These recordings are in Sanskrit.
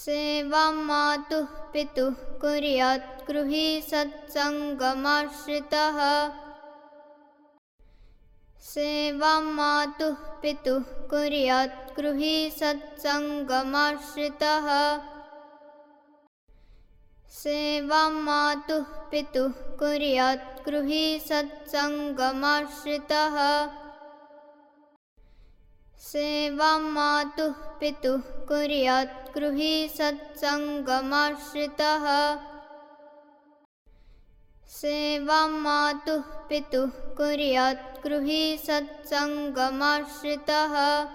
सेवां मातुः पितुः कुर्यात् गृही सत्सङ्गमाश्रितः। सेवां मातुः पितुः कुर्यात् गृही सत्सङ्गमाश्रितः। सेवां मातुः पितुः कुर्यात् गृही सत्सङ्गमाश्रितः सेवां मातुः पितुः कुर्यात् गृही सत्सङ्गमाश्रितः। सेवां मातुः पितुः कुर्यात् गृही सत्सङ्गमाश्रितः।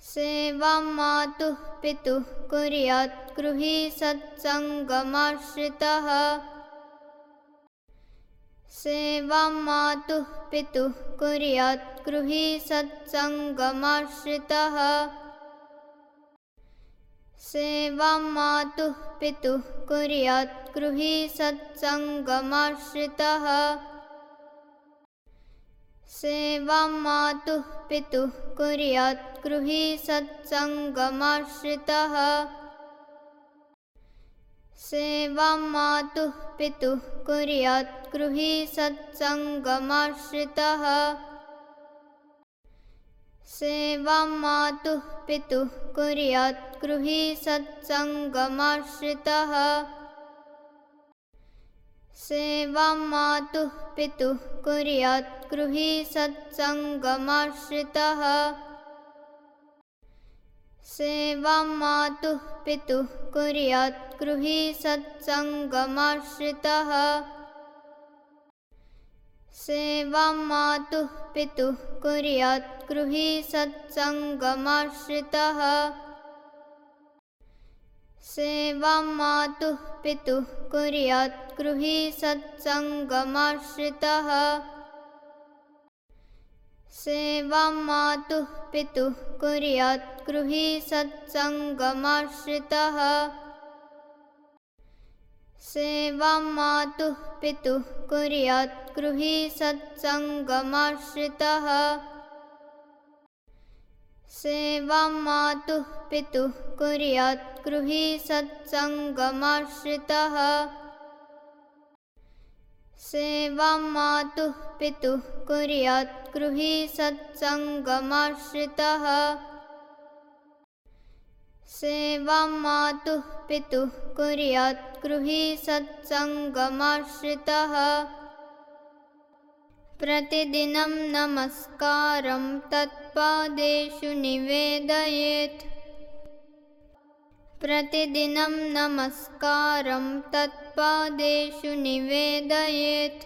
सेवां मातुः पितुः कुर्यात् गृही सत्सङ्गमाश्रितः सेवां मातुः पितुः कुर्यात् गृही सत्सङ्गमाश्रितः। सेवां मातुः पितुः कुर्यात् गृही सत्सङ्गमाश्रितः। सेवां मातुः पितुः कुर्यात् गृही सत्सङ्गमाश्रितः सेवां मातुः पितुः कुर्यात् गृही सत्सङ्गमाश्रितः। सेवां मातुः पितुः कुर्यात् गृही सत्सङ्गमाश्रितः। सेवां मातुः पितुः कुर्यात् गृही सत्सङ्गमाश्रितः सेवां मातुः पितुः कुर्यात् गृही सत्सङ्गमाश्रितः। सेवां मातुः पितुः कुर्यात् गृही सत्सङ्गमाश्रितः। सेवां मातुः पितुः कुर्यात् गृही सत्सङ्गमाश्रितः सेवां मातुः पितुः कुर्यात् गृही सत्सङ्गमाश्रितः। सेवां मातुः पितुः कुर्यात् गृही सत्सङ्गमाश्रितः। सेवां मातुः पितुः कुर्यात् गृही सत्सङ्गमाश्रितः सेवां मातुः पितुः कुर्यात् गृही सत्सङ्गमाश्रितः। सेवां मातुः पितुः कुर्यात् गृही सत्सङ्गमाश्रितः। प्रतिदिनं नमस्कारं तत्पादेषु निवेदयेत् प्रतिदिनं नमस्कारं तत्पादेषु निवेदयेत्।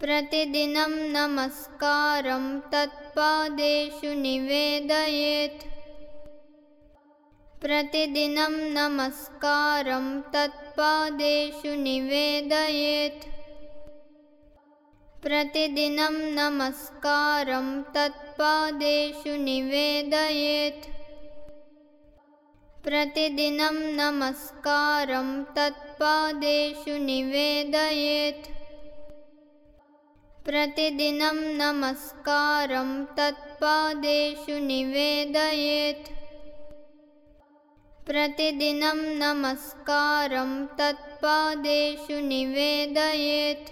प्रतिदिनं नमस्कारं तत्पादेषु निवेदयेत्। प्रतिदिनं नमस्कारं तत्पादेषु निवेदयेत्। प्रतिदिनं नमस्कारं तत्पादेषु निवेदयेत् प्रतिदिनं नमस्कारं तत्पादेषु निवेदयेत्। प्रतिदिनं नमस्कारं तत्पादेषु निवेदयेत्। प्रतिदिनं नमस्कारं तत्पादेषु निवेदयेत्।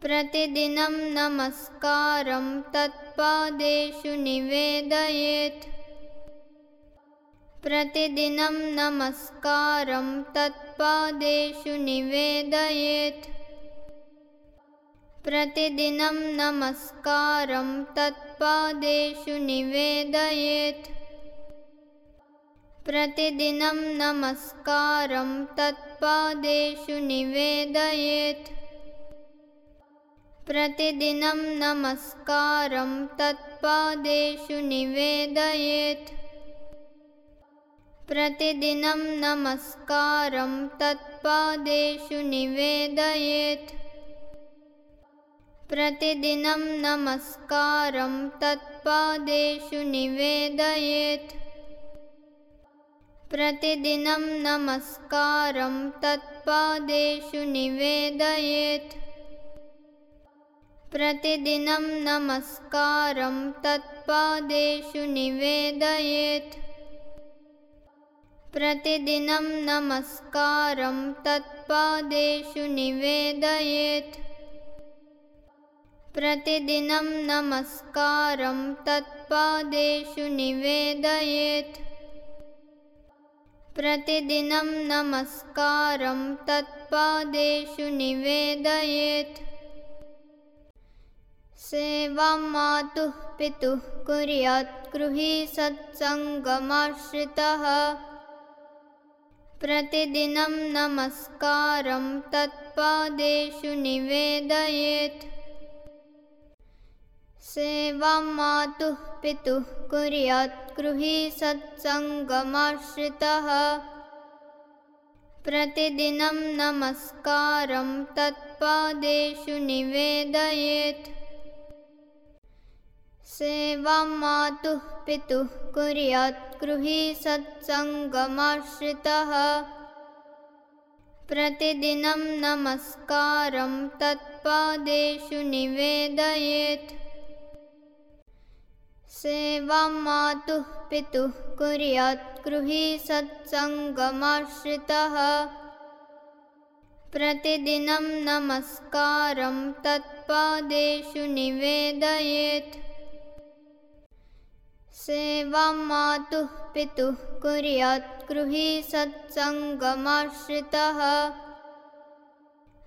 प्रतिदिनं नमस्कारं तत्पादेषु निवेदयेत् प्रतिदिनं नमस्कारं तत्पादेषु निवेदयेत्। प्रतिदिनं नमस्कारं तत्पादेषु निवेदयेत्। प्रतिदिनं नमस्कारं तत्पादेषु निवेदयेत्। प्रतिदिनं नमस्कारं तत्पादेषु निवेदयेत् प्रतिदिनं नमस्कारं तत्पादेषु निवेदयेत्। प्रतिदिनं नमस्कारं तत्पादेषु निवेदयेत्। प्रतिदिनं नमस्कारं तत्पादेषु निवेदयेत्। प्रतिदिनं नमस्कारं तत्पादेषु निवेदयेत् प्रतिदिनं नमस्कारं तत्पादेषु निवेदयेत्। प्रतिदिनं नमस्कारं तत्पादेषु निवेदयेत्। प्रतिदिनं नमस्कारं तत्पादेषु निवेदयेत्। सेवां मातुः पितुः कुर्यात् गृही सत्सङ्गमाश्रितः प्रतिदिनं नमस्कारं तत्पादेषु निवेदयेत्। सेवां मातुः पितुः कुर्यात् गृही सत्सङ्गमाश्रितः। प्रतिदिनं नमस्कारं तत्पादेषु निवेदयेत् सेवां मातुः पितुः कुर्यात् गृही सत्सङ्गमाश्रितः। प्रतिदिनं नमस्कारं तत्पादेषु निवेदयेत्। सेवां मातुः पितुः कुर्यात् गृही सत्सङ्गमाश्रितः। प्रतिदिनं नमस्कारं तत्पादेषु निवेदयेत् सेवां मातुः पितुः कुर्यात् गृही सत्सङ्गमाश्रितः।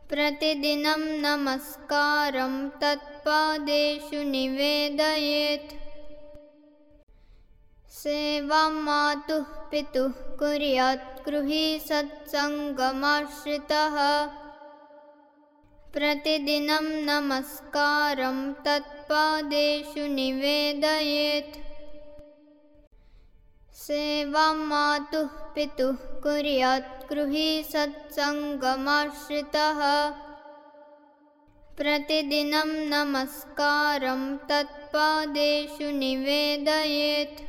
प्रतिदिनं नमस्कारं तत्पादेषु निवेदयेत्। सेवां मातुः पितुः कुर्यात् गृही सत्सङ्गमाश्रितः। प्रतिदिनं नमस्कारं तत्पादेषु निवेदयेत् सेवां मातुः पितुः कुर्यात् गृही सत्सङ्गमाश्रितः। प्रतिदिनं नमस्कारं तत्पादेषु निवेदयेत्।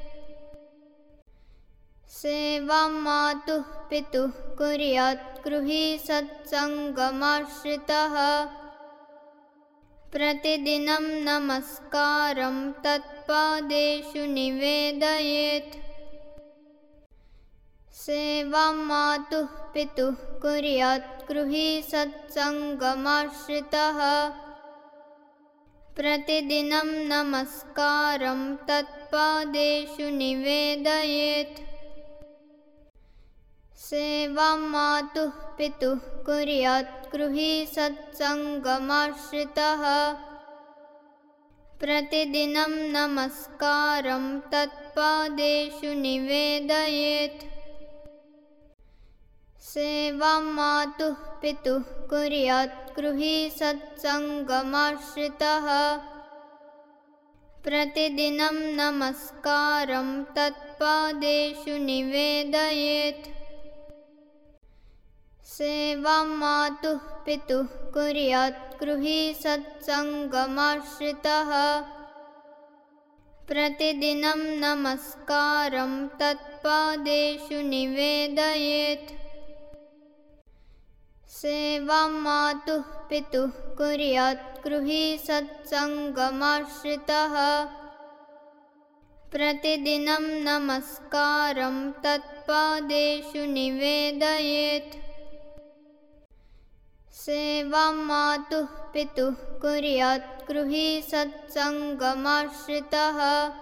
सेवां मातुः पितुः कुर्यात् गृही सत्सङ्गमाश्रितः। प्रतिदिनं नमस्कारं तत्पादेषु निवेदयेत् सेवां मातुः पितुः कुर्यात् गृही सत्सङ्गमाश्रितः। प्रतिदिनं नमस्कारं तत्पादेषु निवेदयेत्। सेवां मातुः पितुः कुर्यात् गृही सत्सङ्गमाश्रितः। प्रतिदिनं नमस्कारं तत्पादेषु निवेदयेत् सेवां मातुः पितुः कुर्यात् गृही सत्सङ्गमाश्रितः। प्रतिदिनं नमस्कारं तत्पादेषु निवेदयेत्। सेवां मातुः पितुः कुर्यात् गृही सत्सङ्गमाश्रितः। प्रतिदिनं नमस्कारं तत्पादेषु निवेदयेत् सेवां मातुः पितुः कुर्यात् गृही सत्सङ्गमाश्रितः। प्रतिदिनं नमस्कारं तत्पादेषु निवेदयेत्। सेवां मातुः पितुः कुर्यात् गृही सत्सङ्गमाश्रितः।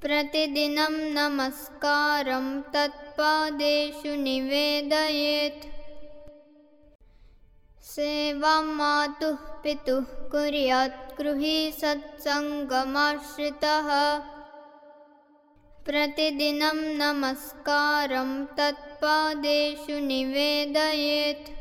प्रतिदिनं नमस्कारं तत्पादेषु निवेदयेत् सेवां मातुः पितुः कुर्यात् गृही सत्सङ्गमाश्रितः। प्रतिदिनं नमस्कारं तत्पादेषु निवेदयेत्